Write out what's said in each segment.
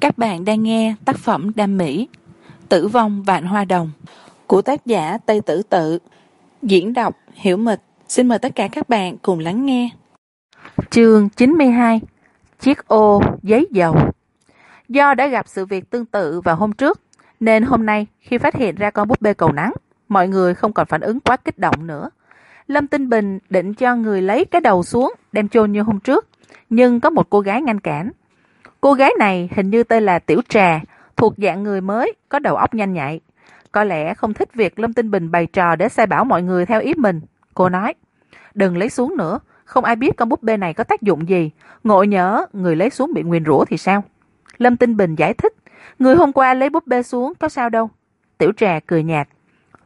Các bạn đang nghe tác phẩm Đam Mỹ, Tử vong vạn hoa đồng, của tác giả Tây Tử Tự. Diễn đọc Hiểu Mịch. Xin mời tất cả các bạn cùng lắng nghe. Chương chín mươi hai, Chiếc ô giấy dầu. Do đã gặp sự việc tương tự vào hôm trước, nên hôm nay khi phát hiện ra con búp bê cầu nắng, mọi người không còn phản ứng quá kích động nữa. Lâm Tinh Bình định cho người lấy cái đầu xuống đem chôn như hôm trước, nhưng có một cô gái ngăn cản. Cô gái này hình như tên là Tiểu Trà, thuộc dạng người mới, có đầu óc nhanh nhạy. Có lẽ không thích việc Lâm Tinh Bình bày trò để sai bảo mọi người theo ý mình. Cô nói, đừng lấy xuống nữa, không ai biết con búp bê này có tác dụng gì. Ngộ nhớ, người lấy xuống bị nguyền rủa thì sao? Lâm Tinh Bình giải thích, người hôm qua lấy búp bê xuống có sao đâu. Tiểu Trà cười nhạt,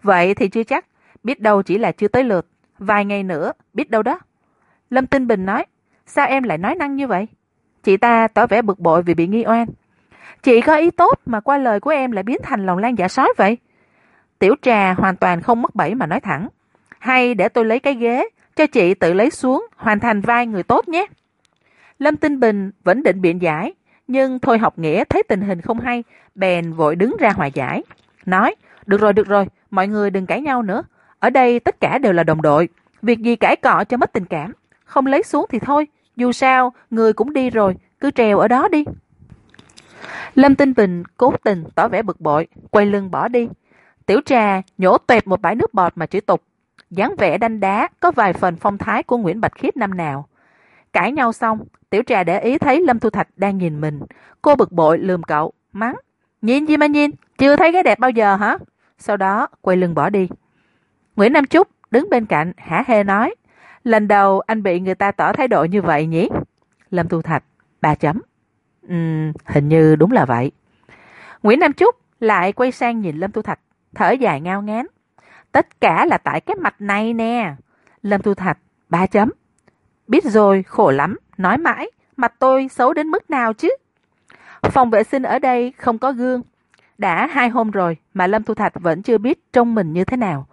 vậy thì chưa chắc, biết đâu chỉ là chưa tới lượt. Vài ngày nữa, biết đâu đó. Lâm Tinh Bình nói, sao em lại nói năng như vậy? Chị ta tỏ vẻ bực bội vì bị nghi oan. Chị có ý tốt mà qua lời của em lại biến thành lòng lan giả sói vậy. Tiểu trà hoàn toàn không mất bẫy mà nói thẳng. Hay để tôi lấy cái ghế, cho chị tự lấy xuống, hoàn thành vai người tốt nhé. Lâm Tinh Bình vẫn định biện giải, nhưng Thôi học nghĩa thấy tình hình không hay, bèn vội đứng ra hòa giải. Nói, được rồi, được rồi, mọi người đừng cãi nhau nữa. Ở đây tất cả đều là đồng đội. Việc gì cãi cọ cho mất tình cảm. Không lấy xuống thì thôi, dù sao, người cũng đi rồi, cứ trèo ở đó đi. Lâm Tinh Bình cố tình tỏ vẻ bực bội, quay lưng bỏ đi. Tiểu trà nhổ tuẹp một bãi nước bọt mà chửi tục. dáng vẻ đanh đá có vài phần phong thái của Nguyễn Bạch Khiết năm nào. Cãi nhau xong, tiểu trà để ý thấy Lâm Thu Thạch đang nhìn mình. Cô bực bội lườm cậu, mắng. Nhìn gì mà nhìn, chưa thấy cái đẹp bao giờ hả? Sau đó quay lưng bỏ đi. Nguyễn Nam Trúc đứng bên cạnh hả hê nói. Lần đầu anh bị người ta tỏ thái độ như vậy nhỉ? Lâm Thu Thạch, ba chấm. ừ hình như đúng là vậy. Nguyễn Nam Trúc lại quay sang nhìn Lâm Thu Thạch, thở dài ngao ngán. Tất cả là tại cái mặt này nè. Lâm Thu Thạch, ba chấm. Biết rồi, khổ lắm, nói mãi, mặt tôi xấu đến mức nào chứ? Phòng vệ sinh ở đây không có gương. Đã hai hôm rồi mà Lâm Thu Thạch vẫn chưa biết trông mình như thế nào.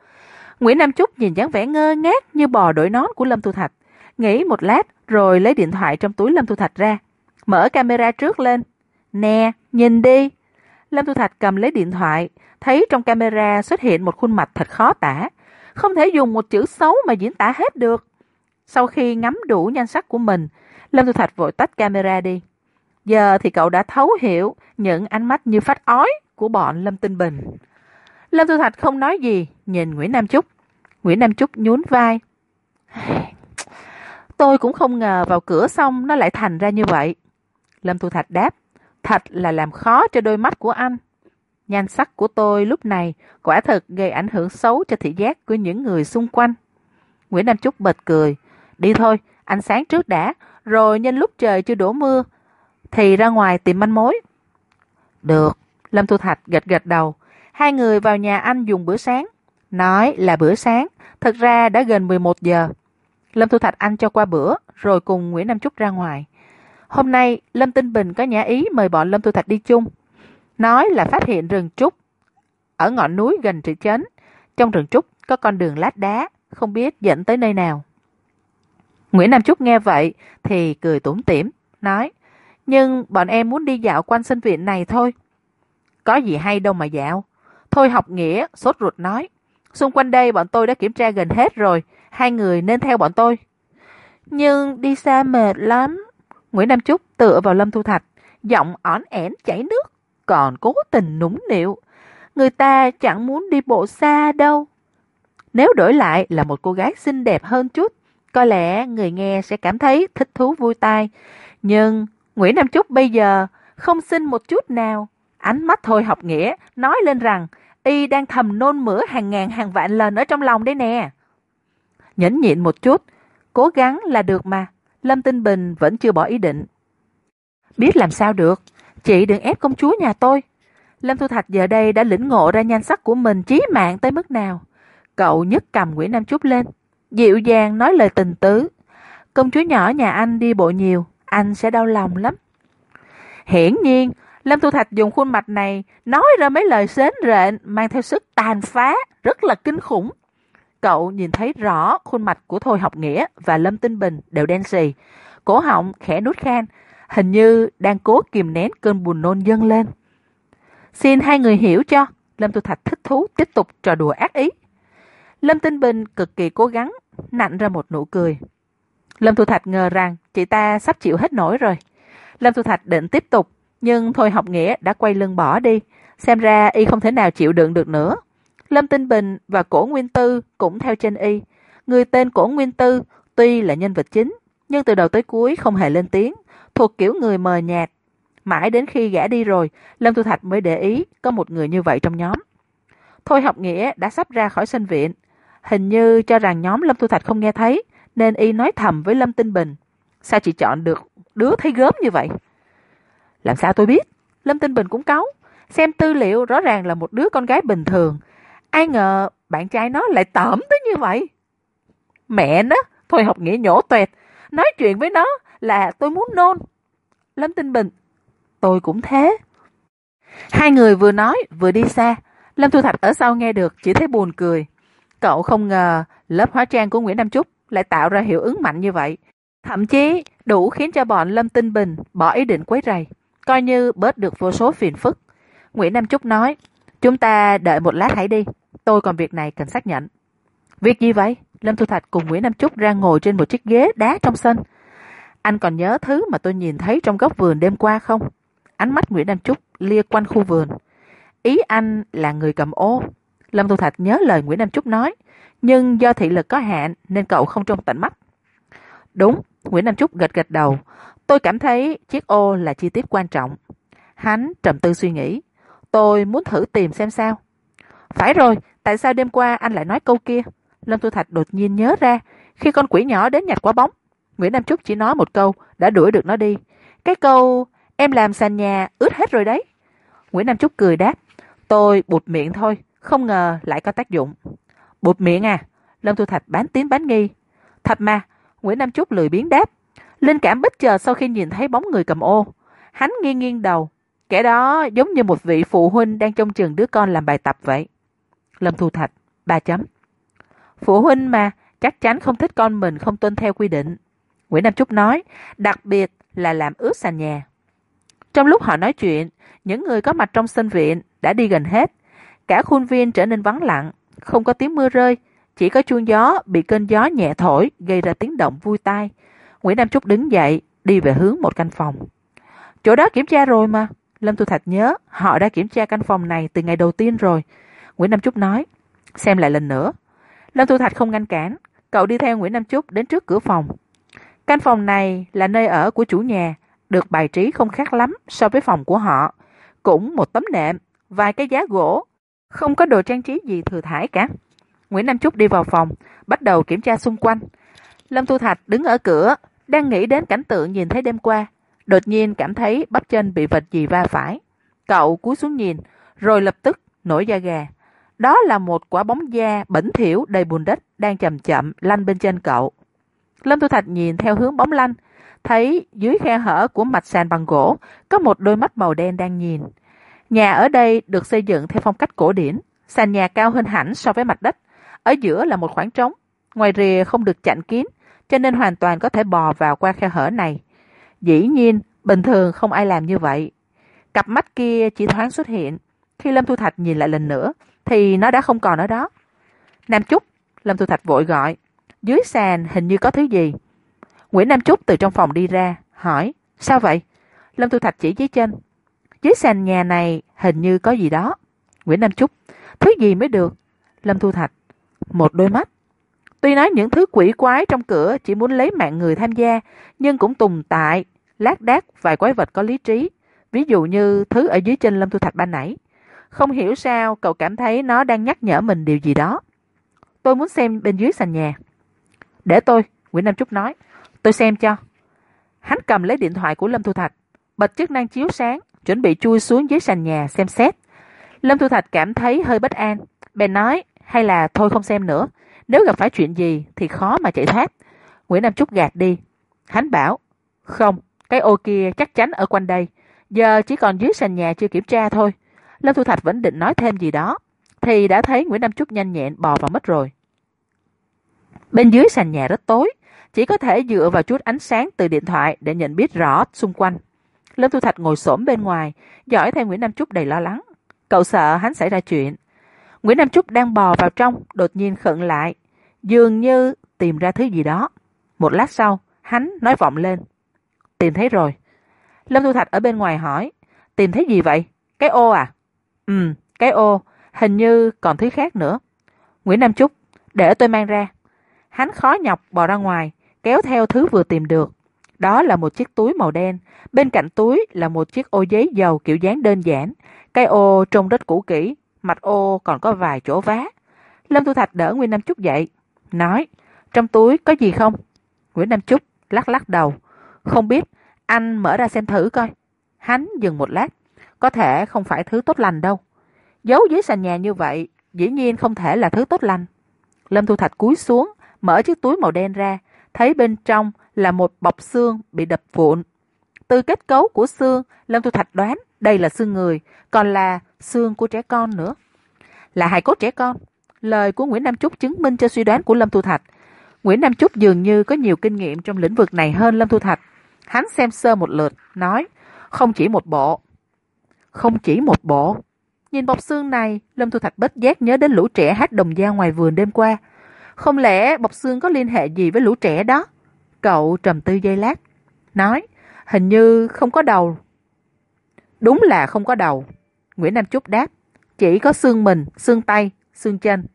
Nguyễn Nam Trúc nhìn dáng vẻ ngơ ngác như bò đổi nón của Lâm Thu Thạch. Nghĩ một lát rồi lấy điện thoại trong túi Lâm Thu Thạch ra. Mở camera trước lên. Nè, nhìn đi. Lâm Thu Thạch cầm lấy điện thoại, thấy trong camera xuất hiện một khuôn mặt thật khó tả. Không thể dùng một chữ xấu mà diễn tả hết được. Sau khi ngắm đủ nhan sắc của mình, Lâm Thu Thạch vội tách camera đi. Giờ thì cậu đã thấu hiểu những ánh mắt như phát ói của bọn Lâm Tinh Bình. Lâm Thu Thạch không nói gì, nhìn Nguyễn Nam Trúc. Nguyễn Nam Trúc nhún vai. Tôi cũng không ngờ vào cửa xong nó lại thành ra như vậy. Lâm Thu Thạch đáp, thật là làm khó cho đôi mắt của anh. Nhan sắc của tôi lúc này quả thật gây ảnh hưởng xấu cho thị giác của những người xung quanh. Nguyễn Nam Trúc bật cười. Đi thôi, ánh sáng trước đã, rồi nhân lúc trời chưa đổ mưa, thì ra ngoài tìm manh mối. Được, Lâm Thu Thạch gật gật đầu. Hai người vào nhà anh dùng bữa sáng. Nói là bữa sáng, thật ra đã gần 11 giờ. Lâm Thu Thạch ăn cho qua bữa, rồi cùng Nguyễn Nam Trúc ra ngoài. Hôm nay, Lâm Tinh Bình có nhã ý mời bọn Lâm Thu Thạch đi chung. Nói là phát hiện rừng trúc ở ngọn núi gần thị trấn. Trong rừng trúc có con đường lát đá, không biết dẫn tới nơi nào. Nguyễn Nam Trúc nghe vậy thì cười tủm tỉm, nói Nhưng bọn em muốn đi dạo quanh sân viện này thôi. Có gì hay đâu mà dạo. Thôi học nghĩa, sốt ruột nói. Xung quanh đây bọn tôi đã kiểm tra gần hết rồi, hai người nên theo bọn tôi. Nhưng đi xa mệt lắm. Nguyễn Nam Trúc tựa vào Lâm Thu Thạch, giọng ỏn ẻn chảy nước, còn cố tình nũng nịu. Người ta chẳng muốn đi bộ xa đâu. Nếu đổi lại là một cô gái xinh đẹp hơn chút, có lẽ người nghe sẽ cảm thấy thích thú vui tai. Nhưng Nguyễn Nam Trúc bây giờ không xinh một chút nào. Ánh mắt thôi học nghĩa nói lên rằng y đang thầm nôn mửa hàng ngàn hàng vạn lần ở trong lòng đấy nè. Nhẫn nhịn một chút, cố gắng là được mà. Lâm Tinh Bình vẫn chưa bỏ ý định. Biết làm sao được, chị đừng ép công chúa nhà tôi. Lâm Thu Thạch giờ đây đã lĩnh ngộ ra nhan sắc của mình chí mạng tới mức nào. Cậu nhấc cầm Nguyễn Nam Trúc lên, dịu dàng nói lời tình tứ. Công chúa nhỏ nhà anh đi bộ nhiều, anh sẽ đau lòng lắm. Hiển nhiên, Lâm Thu Thạch dùng khuôn mặt này nói ra mấy lời xến rện mang theo sức tàn phá, rất là kinh khủng. Cậu nhìn thấy rõ khuôn mặt của Thôi Học Nghĩa và Lâm Tinh Bình đều đen xì. Cổ họng khẽ nút khan. hình như đang cố kìm nén cơn buồn nôn dâng lên. Xin hai người hiểu cho, Lâm Thu Thạch thích thú tiếp tục trò đùa ác ý. Lâm Tinh Bình cực kỳ cố gắng, nặn ra một nụ cười. Lâm Thu Thạch ngờ rằng chị ta sắp chịu hết nổi rồi. Lâm Thu Thạch định tiếp tục, nhưng Thôi học nghĩa đã quay lưng bỏ đi. Xem ra y không thể nào chịu đựng được nữa. Lâm Tinh Bình và Cổ Nguyên Tư cũng theo trên y. Người tên Cổ Nguyên Tư tuy là nhân vật chính, nhưng từ đầu tới cuối không hề lên tiếng, thuộc kiểu người mờ nhạt. Mãi đến khi gã đi rồi, Lâm Tu Thạch mới để ý có một người như vậy trong nhóm. Thôi học nghĩa đã sắp ra khỏi sân viện. Hình như cho rằng nhóm Lâm Tu Thạch không nghe thấy, nên y nói thầm với Lâm Tinh Bình. Sao chị chọn được đứa thấy gớm như vậy? Làm sao tôi biết? Lâm Tinh Bình cũng cáu. Xem tư liệu rõ ràng là một đứa con gái bình thường. Ai ngờ bạn trai nó lại tởm tới như vậy. Mẹ nó, thôi học nghĩa nhổ tuệt. Nói chuyện với nó là tôi muốn nôn. Lâm Tinh Bình, tôi cũng thế. Hai người vừa nói vừa đi xa. Lâm Thu Thạch ở sau nghe được chỉ thấy buồn cười. Cậu không ngờ lớp hóa trang của Nguyễn Nam Trúc lại tạo ra hiệu ứng mạnh như vậy. Thậm chí đủ khiến cho bọn Lâm Tinh Bình bỏ ý định quấy rầy, coi như bớt được vô số phiền phức. Nguyễn Nam Trúc nói, chúng ta đợi một lát hãy đi, tôi còn việc này cần xác nhận. Việc gì vậy? Lâm Thu Thạch cùng Nguyễn Nam Trúc ra ngồi trên một chiếc ghế đá trong sân. Anh còn nhớ thứ mà tôi nhìn thấy trong góc vườn đêm qua không? Ánh mắt Nguyễn Nam Trúc lia quanh khu vườn. Ý anh là người cầm ô. Lâm Thu Thạch nhớ lời Nguyễn Nam Trúc nói, nhưng do thị lực có hạn nên cậu không trông tận mắt. Đúng, Nguyễn Nam Trúc gật gật đầu. Tôi cảm thấy chiếc ô là chi tiết quan trọng. Hắn trầm tư suy nghĩ. Tôi muốn thử tìm xem sao. Phải rồi, tại sao đêm qua anh lại nói câu kia? Lâm Tu Thạch đột nhiên nhớ ra, khi con quỷ nhỏ đến nhặt quả bóng, Nguyễn Nam Trúc chỉ nói một câu, đã đuổi được nó đi. Cái câu, em làm sàn nhà, ướt hết rồi đấy. Nguyễn Nam Trúc cười đáp, tôi bụt miệng thôi, không ngờ lại có tác dụng. Bụt miệng à? Lâm Tu Thạch bán tín bán nghi. Thật mà, Nguyễn Nam Trúc lười biến đáp. Linh cảm bất chợt sau khi nhìn thấy bóng người cầm ô. Hắn nghiêng nghiêng đầu. Kẻ đó giống như một vị phụ huynh đang trông chừng đứa con làm bài tập vậy. Lâm Thu Thạch, ba chấm. Phụ huynh mà, chắc chắn không thích con mình không tuân theo quy định. Nguyễn Nam Trúc nói, đặc biệt là làm ướt sàn nhà. Trong lúc họ nói chuyện, những người có mặt trong sân viện đã đi gần hết. Cả khuôn viên trở nên vắng lặng, không có tiếng mưa rơi, chỉ có chuông gió bị cơn gió nhẹ thổi gây ra tiếng động vui tai. Nguyễn Nam Trúc đứng dậy, đi về hướng một căn phòng. Chỗ đó kiểm tra rồi mà. Lâm Tu Thạch nhớ họ đã kiểm tra căn phòng này từ ngày đầu tiên rồi. Nguyễn Nam Trúc nói, xem lại lần nữa. Lâm Tu Thạch không ngăn cản, cậu đi theo Nguyễn Nam Trúc đến trước cửa phòng. Căn phòng này là nơi ở của chủ nhà, được bài trí không khác lắm so với phòng của họ. Cũng một tấm nệm, vài cái giá gỗ, không có đồ trang trí gì thừa thải cả. Nguyễn Nam Trúc đi vào phòng, bắt đầu kiểm tra xung quanh. Lâm Tu Thạch đứng ở cửa, đang nghĩ đến cảnh tượng nhìn thấy đêm qua. Đột nhiên cảm thấy bắp chân bị vật gì va phải. Cậu cúi xuống nhìn, rồi lập tức nổi da gà. Đó là một quả bóng da bẩn thỉu đầy bùn đất đang chậm chậm lăn bên trên cậu. Lâm Tu Thạch nhìn theo hướng bóng lăn, thấy dưới khe hở của mạch sàn bằng gỗ có một đôi mắt màu đen đang nhìn. Nhà ở đây được xây dựng theo phong cách cổ điển, sàn nhà cao hơn hẳn so với mặt đất. Ở giữa là một khoảng trống, ngoài rìa không được chặn kín, cho nên hoàn toàn có thể bò vào qua khe hở này. Dĩ nhiên, bình thường không ai làm như vậy. Cặp mắt kia chỉ thoáng xuất hiện. Khi Lâm Thu Thạch nhìn lại lần nữa, thì nó đã không còn ở đó. Nam Trúc, Lâm Thu Thạch vội gọi. Dưới sàn hình như có thứ gì. Nguyễn Nam Trúc từ trong phòng đi ra, hỏi, sao vậy? Lâm Thu Thạch chỉ dưới chân. Dưới sàn nhà này hình như có gì đó. Nguyễn Nam Trúc, thứ gì mới được? Lâm Thu Thạch, một đôi mắt. Tuy nói những thứ quỷ quái trong cửa chỉ muốn lấy mạng người tham gia, nhưng cũng tồn tại, lác đác vài quái vật có lý trí. Ví dụ như thứ ở dưới chân Lâm Thu Thạch ban nãy. Không hiểu sao cậu cảm thấy nó đang nhắc nhở mình điều gì đó. Tôi muốn xem bên dưới sàn nhà. Để tôi, Nguyễn Nam Trúc nói. Tôi xem cho. Hắn cầm lấy điện thoại của Lâm Thu Thạch, bật chức năng chiếu sáng, chuẩn bị chui xuống dưới sàn nhà xem xét. Lâm Thu Thạch cảm thấy hơi bất an. Bèn nói, hay là thôi không xem nữa. Nếu gặp phải chuyện gì thì khó mà chạy thoát. Nguyễn Nam Trúc gạt đi. Hắn bảo, không, cái ô kia chắc chắn ở quanh đây. Giờ chỉ còn dưới sàn nhà chưa kiểm tra thôi. Lâm Thu Thạch vẫn định nói thêm gì đó. Thì đã thấy Nguyễn Nam Trúc nhanh nhẹn bò vào mất rồi. Bên dưới sàn nhà rất tối, chỉ có thể dựa vào chút ánh sáng từ điện thoại để nhận biết rõ xung quanh. Lâm Thu Thạch ngồi xổm bên ngoài, dõi theo Nguyễn Nam Trúc đầy lo lắng. Cậu sợ hắn xảy ra chuyện. Nguyễn Nam Trúc đang bò vào trong, đột nhiên khựng lại, dường như tìm ra thứ gì đó. Một lát sau, hắn nói vọng lên. Tìm thấy rồi. Lâm Thu Thạch ở bên ngoài hỏi, tìm thấy gì vậy? Cái ô à? Ừ, cái ô, hình như còn thứ khác nữa. Nguyễn Nam Trúc, để tôi mang ra. Hắn khó nhọc bò ra ngoài, kéo theo thứ vừa tìm được. Đó là một chiếc túi màu đen, bên cạnh túi là một chiếc ô giấy dầu kiểu dáng đơn giản. Cái ô trông rất cũ kỹ, mặt ô còn có vài chỗ vá. Lâm Thu Thạch đỡ Nguyễn Nam Trúc dậy, nói, trong túi có gì không? Nguyễn Nam Trúc lắc lắc đầu, không biết, anh mở ra xem thử coi. Hắn dừng một lát, có thể không phải thứ tốt lành đâu. Giấu dưới sàn nhà như vậy, dĩ nhiên không thể là thứ tốt lành. Lâm Thu Thạch cúi xuống, mở chiếc túi màu đen ra, thấy bên trong là một bọc xương bị đập vụn. Từ kết cấu của xương, Lâm Thu Thạch đoán đây là xương người, còn là xương của trẻ con nữa. Là hài cốt trẻ con. Lời của Nguyễn Nam Trúc chứng minh cho suy đoán của Lâm Thu Thạch. Nguyễn Nam Trúc dường như có nhiều kinh nghiệm trong lĩnh vực này hơn Lâm Thu Thạch. Hắn xem sơ một lượt, nói, không chỉ một bộ. Không chỉ một bộ. Nhìn bọc xương này, Lâm Thu Thạch bất giác nhớ đến lũ trẻ hát đồng dao ngoài vườn đêm qua. Không lẽ bọc xương có liên hệ gì với lũ trẻ đó? Cậu trầm tư giây lát, nói, hình như không có đầu. Đúng là không có đầu. Nguyễn Nam Trúc đáp, chỉ có xương mình, xương tay, xương chân.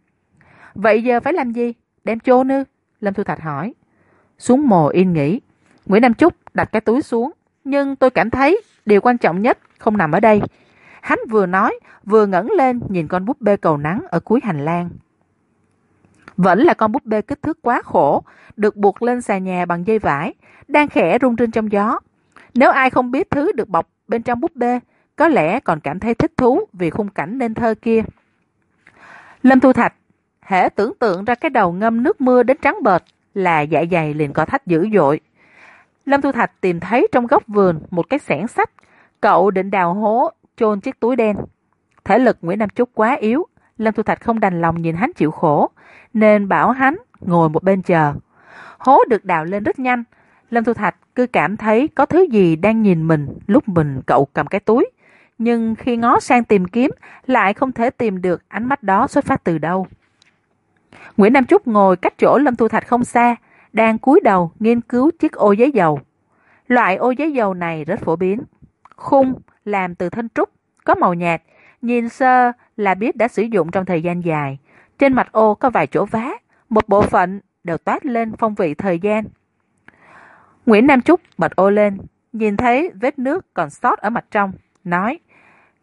Vậy giờ phải làm gì? Đem chôn ư? Lâm Thu Thạch hỏi. Xuống mồ yên nghỉ. Nguyễn Nam Trúc đặt cái túi xuống. Nhưng tôi cảm thấy điều quan trọng nhất không nằm ở đây. Hắn vừa nói, vừa ngẩng lên nhìn con búp bê cầu nắng ở cuối hành lang. Vẫn là con búp bê kích thước quá khổ, được buộc lên xà nhà bằng dây vải, đang khẽ rung trên trong gió. Nếu ai không biết thứ được bọc bên trong búp bê, có lẽ còn cảm thấy thích thú vì khung cảnh nên thơ kia. Lâm Thu Thạch, hễ tưởng tượng ra cái đầu ngâm nước mưa đến trắng bệt là dạ dày liền co thách dữ dội. Lâm Thu Thạch tìm thấy trong góc vườn một cái xẻng sách, cậu định đào hố chôn chiếc túi đen. Thể lực Nguyễn Nam Trúc quá yếu, Lâm Thu Thạch không đành lòng nhìn hắn chịu khổ, nên bảo hắn ngồi một bên chờ. Hố được đào lên rất nhanh, Lâm Thu Thạch cứ cảm thấy có thứ gì đang nhìn mình lúc mình cậu cầm cái túi. Nhưng khi ngó sang tìm kiếm, lại không thể tìm được ánh mắt đó xuất phát từ đâu. Nguyễn Nam Trúc ngồi cách chỗ Lâm Thu Thạch không xa, đang cúi đầu nghiên cứu chiếc ô giấy dầu. Loại ô giấy dầu này rất phổ biến. Khung làm từ thân trúc, có màu nhạt, nhìn sơ là biết đã sử dụng trong thời gian dài. Trên mặt ô có vài chỗ vá, một bộ phận đều toát lên phong vị thời gian. Nguyễn Nam Trúc bật ô lên, nhìn thấy vết nước còn sót ở mặt trong, nói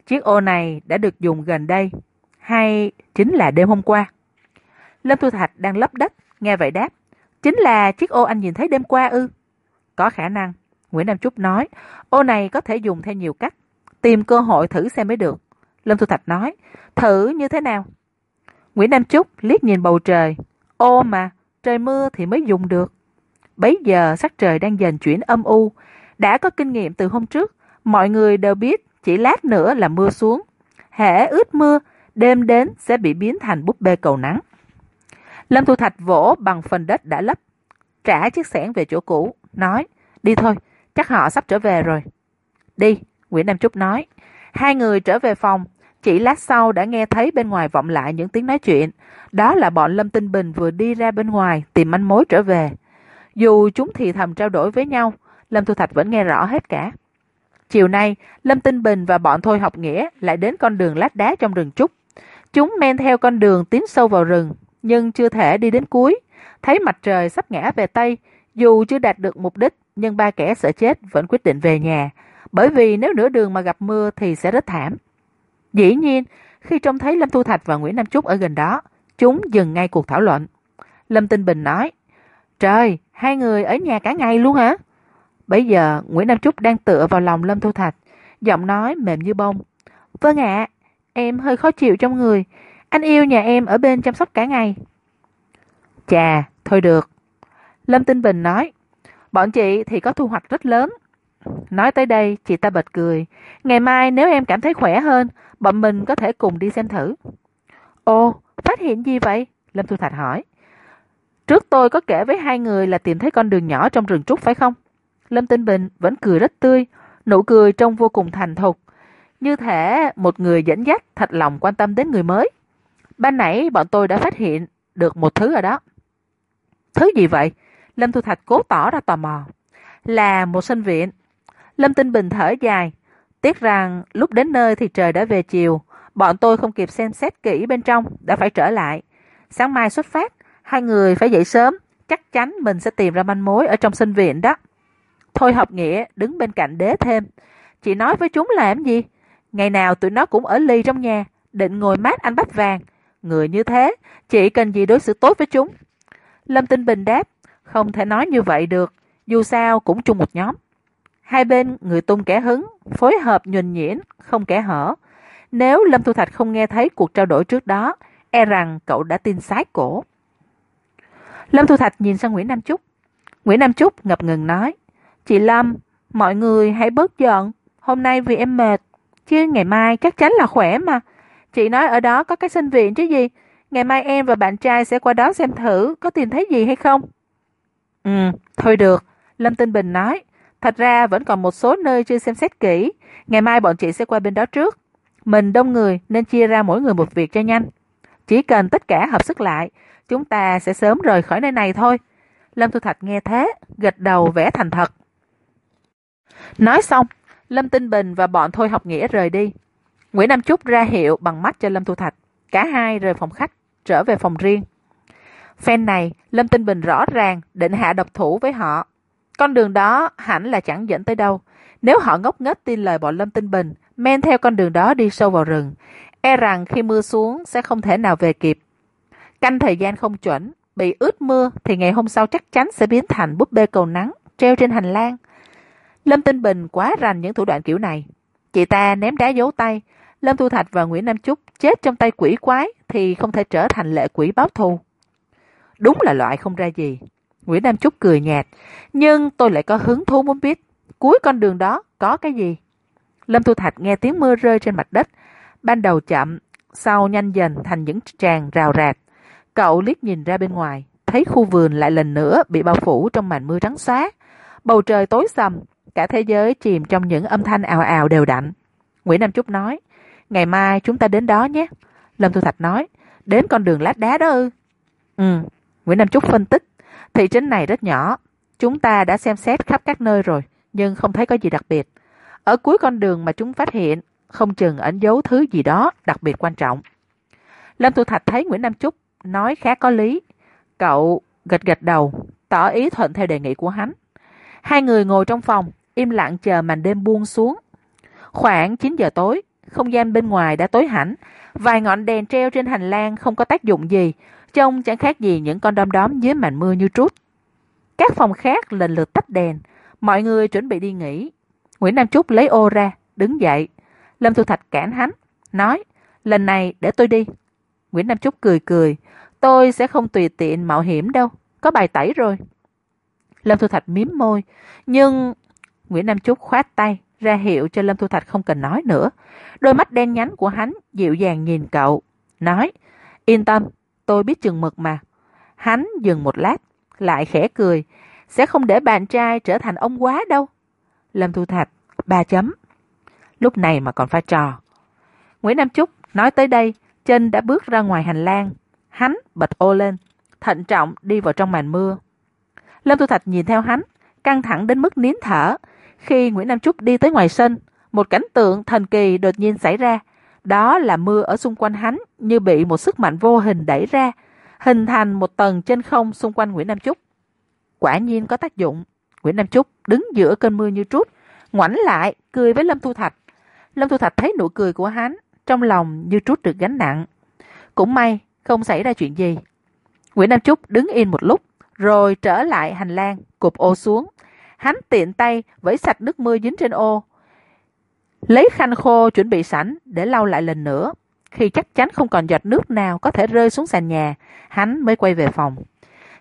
Chiếc ô này đã được dùng gần đây, hay chính là đêm hôm qua? Lâm Thu Thạch đang lấp đất, nghe vậy đáp Chính là chiếc ô anh nhìn thấy đêm qua ư? Có khả năng, Nguyễn Nam Trúc nói, ô này có thể dùng theo nhiều cách, tìm cơ hội thử xem mới được. Lâm Thu Thạch nói, thử như thế nào? Nguyễn Nam Trúc liếc nhìn bầu trời, ô mà, trời mưa thì mới dùng được. Bấy giờ sắc trời đang dần chuyển âm u, đã có kinh nghiệm từ hôm trước, mọi người đều biết chỉ lát nữa là mưa xuống. Hễ ướt mưa, đêm đến sẽ bị biến thành búp bê cầu nắng. Lâm Thu Thạch vỗ bằng phần đất đã lấp, trả chiếc xẻng về chỗ cũ, nói, đi thôi, chắc họ sắp trở về rồi. Đi, Nguyễn Nam Trúc nói. Hai người trở về phòng, chỉ lát sau đã nghe thấy bên ngoài vọng lại những tiếng nói chuyện. Đó là bọn Lâm Tinh Bình vừa đi ra bên ngoài tìm manh mối trở về. Dù chúng thì thầm trao đổi với nhau, Lâm Thu Thạch vẫn nghe rõ hết cả. Chiều nay, Lâm Tinh Bình và bọn Thôi Học Nghĩa lại đến con đường lát đá trong rừng trúc. Chúng men theo con đường tiến sâu vào rừng, nhưng chưa thể đi đến cuối. Thấy mặt trời sắp ngã về Tây, dù chưa đạt được mục đích, nhưng ba kẻ sợ chết vẫn quyết định về nhà, bởi vì nếu nửa đường mà gặp mưa thì sẽ rất thảm. Dĩ nhiên, khi trông thấy Lâm Thu Thạch và Nguyễn Nam Trúc ở gần đó, chúng dừng ngay cuộc thảo luận. Lâm Tinh Bình nói, Trời, hai người ở nhà cả ngày luôn hả? Bây giờ Nguyễn Nam Trúc đang tựa vào lòng Lâm Thu Thạch, giọng nói mềm như bông. Vâng ạ, em hơi khó chịu trong người, anh yêu nhà em ở bên chăm sóc cả ngày. Chà, thôi được. Lâm Tinh Bình nói, bọn chị thì có thu hoạch rất lớn. Nói tới đây, chị ta bật cười. Ngày mai nếu em cảm thấy khỏe hơn, bọn mình có thể cùng đi xem thử. Ồ, phát hiện gì vậy? Lâm Thu Thạch hỏi trước tôi có kể với hai người là tìm thấy con đường nhỏ trong rừng trúc, phải không? Lâm tinh bình vẫn cười rất tươi, nụ cười trông vô cùng thành thục. Như thể một người dẫn dắt thật lòng quan tâm đến người mới. Ban nãy bọn tôi đã phát hiện được một thứ ở đó. Thứ gì vậy? Lâm thu thạch cố tỏ ra tò mò. Là một sinh viện. Lâm tinh bình thở dài. Tiếc rằng lúc đến nơi thì trời đã về chiều. Bọn tôi không kịp xem xét kỹ bên trong, đã phải trở lại. Sáng mai xuất phát hai người phải dậy sớm, chắc chắn mình sẽ tìm ra manh mối ở trong sinh viện đó. Thôi học nghĩa, đứng bên cạnh đế thêm. Chị nói với chúng làm gì? Ngày nào tụi nó cũng ở ly trong nhà, định ngồi mát anh bách vàng. Người như thế, chị cần gì đối xử tốt với chúng? Lâm tinh bình đáp, không thể nói như vậy được, dù sao cũng chung một nhóm. Hai bên người tung kẻ hứng, phối hợp nhuần nhuyễn, không kẻ hở. Nếu lâm thu thạch không nghe thấy cuộc trao đổi trước đó e rằng cậu đã tin sái cổ lâm thu thạch nhìn sang nguyễn nam trúc nguyễn nam trúc ngập ngừng nói, chị lâm, mọi người hãy bớt giận. Hôm nay vì em mệt, chứ ngày mai chắc chắn là khỏe mà. Chị nói ở đó có cái sinh viện chứ gì? Ngày mai em và bạn trai sẽ qua đó xem thử, có tìm thấy gì hay không? Ừ thôi được, lâm tinh bình nói. Thật ra vẫn còn một số nơi chưa xem xét kỹ. Ngày mai bọn chị sẽ qua bên đó trước. Mình đông người nên chia ra mỗi người một việc cho nhanh. Chỉ cần tất cả hợp sức lại chúng ta sẽ sớm rời khỏi nơi này thôi. Lâm thu thạch nghe thế, gật đầu vẽ thành thật. Nói xong, lâm tinh bình và bọn thôi học nghĩa rời đi. Nguyễn nam trúc ra hiệu bằng mắt cho lâm thu thạch. Cả hai rời phòng khách, trở về phòng riêng. Phen này, lâm tinh bình rõ ràng định hạ độc thủ với họ. Con đường đó hẳn là chẳng dẫn tới đâu. Nếu họ ngốc nghếch tin lời bọn lâm tinh bình, men theo con đường đó đi sâu vào rừng e rằng khi mưa xuống sẽ không thể nào về kịp canh thời gian không chuẩn, bị ướt mưa thì ngày hôm sau chắc chắn sẽ biến thành búp bê cầu nắng, treo trên hành lang. Lâm tinh bình quá rành những thủ đoạn kiểu này. Chị ta ném đá dấu tay. Lâm thu thạch và nguyễn nam trúc chết trong tay quỷ quái thì không thể trở thành lệ quỷ báo thù. Đúng là loại không ra gì. Nguyễn nam trúc cười nhạt, nhưng tôi lại có hứng thú muốn biết, cuối con đường đó có cái gì? Lâm thu thạch nghe tiếng mưa rơi trên mặt đất, ban đầu chậm, sau nhanh dần thành những tràng rào rạc cậu liếc nhìn ra bên ngoài, thấy khu vườn lại lần nữa bị bao phủ trong màn mưa trắng xóa. Bầu trời tối sầm, cả thế giới chìm trong những âm thanh ào ào đều đặn. Nguyễn nam trúc nói, ngày mai chúng ta đến đó nhé. Lâm thu thạch nói, đến con đường lát đá đó ư. Ừ. Nguyễn nam trúc phân tích, thị trấn này rất nhỏ, chúng ta đã xem xét khắp các nơi rồi, nhưng không thấy có gì đặc biệt. Ở cuối con đường mà chúng phát hiện, không chừng ẩn giấu thứ gì đó đặc biệt quan trọng. Lâm thu thạch thấy nguyễn nam trúc nói khá có lý. Cậu gật gật đầu, tỏ ý thuận theo đề nghị của hắn. Hai người ngồi trong phòng, im lặng chờ màn đêm buông xuống. Khoảng chín giờ tối, không gian bên ngoài đã tối hẳn. Vài ngọn đèn treo trên hành lang không có tác dụng gì, trông chẳng khác gì những con đom đóm dưới màn mưa như trút. Các phòng khác lần lượt tắt đèn, mọi người chuẩn bị đi nghỉ. Nguyễn nam trúc lấy ô ra, đứng dậy. Lâm thu thạch cản hắn, nói, lần này để tôi đi nguyễn nam trúc cười cười. Tôi sẽ không tùy tiện mạo hiểm đâu. Có bài tẩy rồi. Lâm thu thạch miếm môi. Nhưng nguyễn nam trúc khoát tay, ra hiệu cho lâm thu thạch không cần nói nữa. Đôi mắt đen nhánh của hắn dịu dàng nhìn cậu. Nói, yên tâm, tôi biết chừng mực mà. Hắn dừng một lát, lại khẽ cười. Sẽ không để bạn trai trở thành ông quá đâu. Lâm thu thạch, ba chấm. Lúc này mà còn pha trò. Nguyễn nam trúc nói tới đây chân đã bước ra ngoài hành lang. Hắn bật ô lên, thận trọng đi vào trong màn mưa. Lâm thu thạch nhìn theo hắn, căng thẳng đến mức nín thở. Khi nguyễn nam trúc đi tới ngoài sân, một cảnh tượng thần kỳ đột nhiên xảy ra. Đó là mưa ở xung quanh hắn như bị một sức mạnh vô hình đẩy ra, hình thành một tầng trên không xung quanh nguyễn nam trúc. Quả nhiên có tác dụng. Nguyễn nam trúc đứng giữa cơn mưa như trút, ngoảnh lại, cười với lâm thu thạch. Lâm thu thạch thấy nụ cười của hắn trong lòng như trút được gánh nặng. Cũng may, không xảy ra chuyện gì. Nguyễn nam trúc đứng yên một lúc, rồi trở lại hành lang, cụp ô xuống. Hắn tiện tay vẫy sạch nước mưa dính trên ô. Lấy khăn khô chuẩn bị sẵn để lau lại lần nữa. Khi chắc chắn không còn giọt nước nào có thể rơi xuống sàn nhà, hắn mới quay về phòng.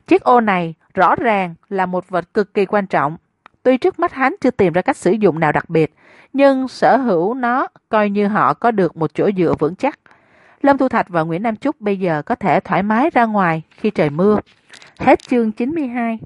Chiếc ô này rõ ràng là một vật cực kỳ quan trọng. Tuy trước mắt hắn chưa tìm ra cách sử dụng nào đặc biệt nhưng sở hữu nó coi như họ có được một chỗ dựa vững chắc. Lâm thu thạch và nguyễn nam trúc bây giờ có thể thoải mái ra ngoài khi trời mưa. Hết chương chín mươi hai.